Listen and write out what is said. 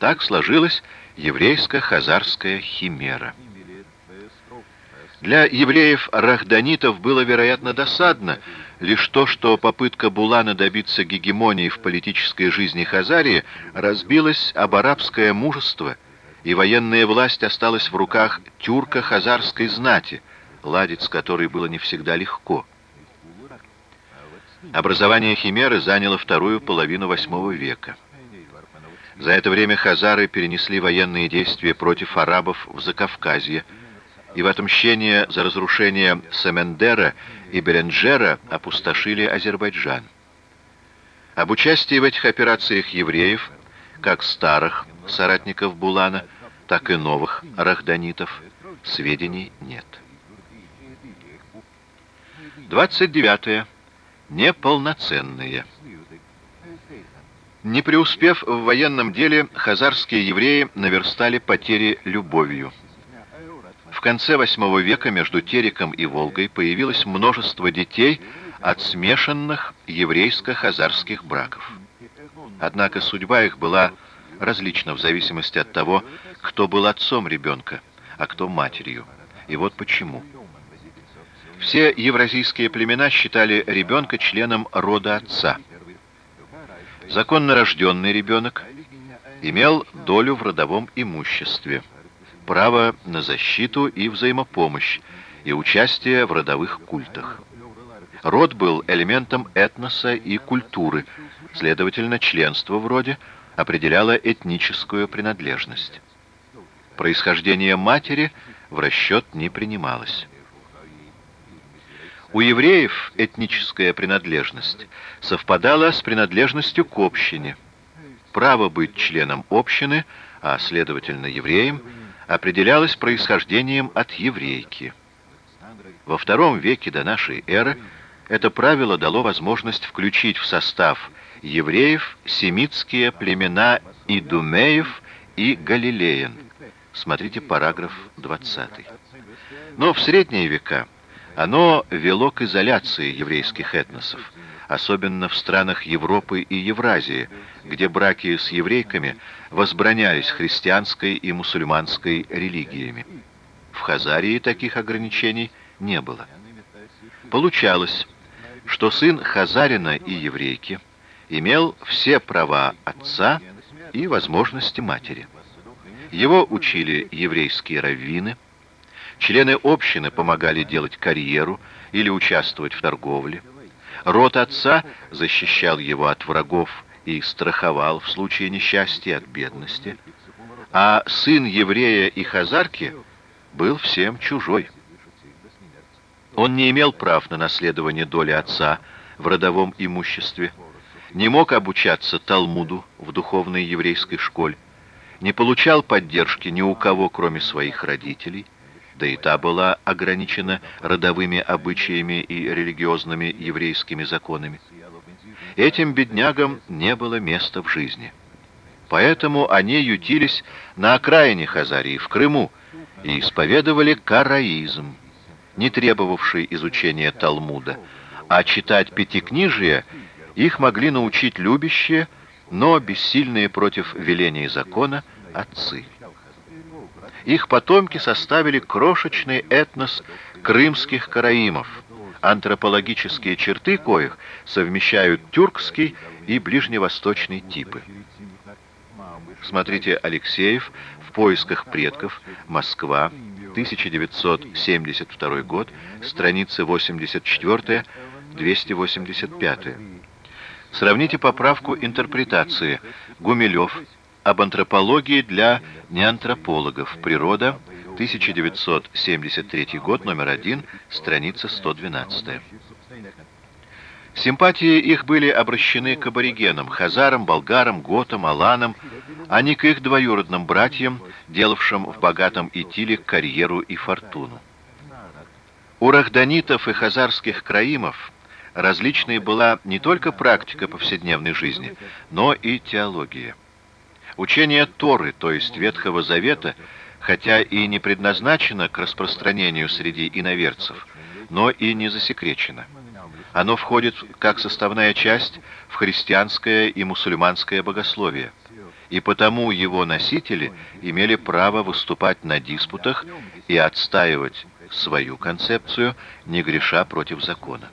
Так сложилась еврейско-хазарская химера. Для евреев-рахданитов было, вероятно, досадно лишь то, что попытка Булана добиться гегемонии в политической жизни Хазарии разбилась об арабское мужество, и военная власть осталась в руках тюрко-хазарской знати, ладить с которой было не всегда легко. Образование химеры заняло вторую половину восьмого века. За это время хазары перенесли военные действия против арабов в Закавказье, и в отмщение за разрушение Самендера и Беренджера опустошили Азербайджан. Об участии в этих операциях евреев, как старых соратников Булана, так и новых рахданитов, сведений нет. 29. Неполноценные. Не преуспев в военном деле, хазарские евреи наверстали потери любовью. В конце VIII века между Тереком и Волгой появилось множество детей от смешанных еврейско-хазарских браков. Однако судьба их была различна в зависимости от того, кто был отцом ребенка, а кто матерью. И вот почему. Все евразийские племена считали ребенка членом рода отца. Законно рожденный ребенок имел долю в родовом имуществе – право на защиту и взаимопомощь, и участие в родовых культах. Род был элементом этноса и культуры, следовательно, членство в роде определяло этническую принадлежность. Происхождение матери в расчет не принималось. У евреев этническая принадлежность совпадала с принадлежностью к общине. Право быть членом общины, а следовательно евреем – определялось происхождением от еврейки. Во втором веке до нашей эры это правило дало возможность включить в состав евреев семитские племена Идумеев и Галилеян. Смотрите параграф 20. Но в средние века оно вело к изоляции еврейских этносов, особенно в странах Европы и Евразии, где браки с еврейками возбранялись христианской и мусульманской религиями. В Хазарии таких ограничений не было. Получалось, что сын Хазарина и еврейки имел все права отца и возможности матери. Его учили еврейские раввины, члены общины помогали делать карьеру или участвовать в торговле, Род отца защищал его от врагов и страховал в случае несчастья от бедности, а сын еврея и хазарки был всем чужой. Он не имел прав на наследование доли отца в родовом имуществе, не мог обучаться Талмуду в духовной еврейской школе, не получал поддержки ни у кого, кроме своих родителей, да и та была ограничена родовыми обычаями и религиозными еврейскими законами. Этим беднягам не было места в жизни. Поэтому они ютились на окраине Хазарии, в Крыму, и исповедовали караизм, не требовавший изучения Талмуда, а читать пятикнижие их могли научить любящие, но бессильные против велений закона отцы. Их потомки составили крошечный этнос крымских караимов, антропологические черты коих совмещают тюркский и ближневосточный типы. Смотрите Алексеев в поисках предков. Москва, 1972 год, страницы 84-285. Сравните поправку интерпретации. Гумилев об антропологии для неантропологов. Природа, 1973 год, номер 1, страница 112. Симпатии их были обращены к аборигенам, хазарам, болгарам, готам, аланам, а не к их двоюродным братьям, делавшим в богатом Итиле карьеру и фортуну. У рахданитов и хазарских краимов различной была не только практика повседневной жизни, но и теология. Учение Торы, то есть Ветхого Завета, хотя и не предназначено к распространению среди иноверцев, но и не засекречено. Оно входит как составная часть в христианское и мусульманское богословие. и потому его носители имели право выступать на диспутах и отстаивать свою концепцию, не греша против закона.